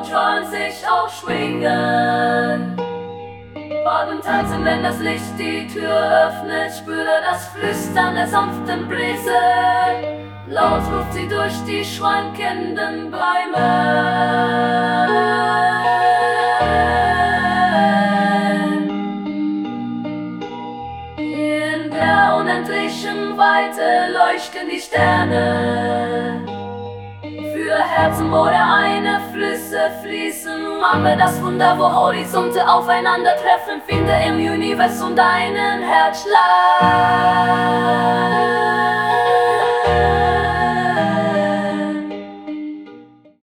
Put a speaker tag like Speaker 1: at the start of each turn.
Speaker 1: Motoren sich aufschwingen. Morgen tanzen, wenn das Licht die Tür öffnet, spüre das Flüstern der sanften Brise. Laut ruft sie durch die schwankenden Bäume. In der unendlichen Weite leuchten die Sterne. Herzen, wo der eine Flüsse fließen, mache das Wunder, wo Horizonte aufeinandertreffen. Finde im Universum deinen Herzschlag.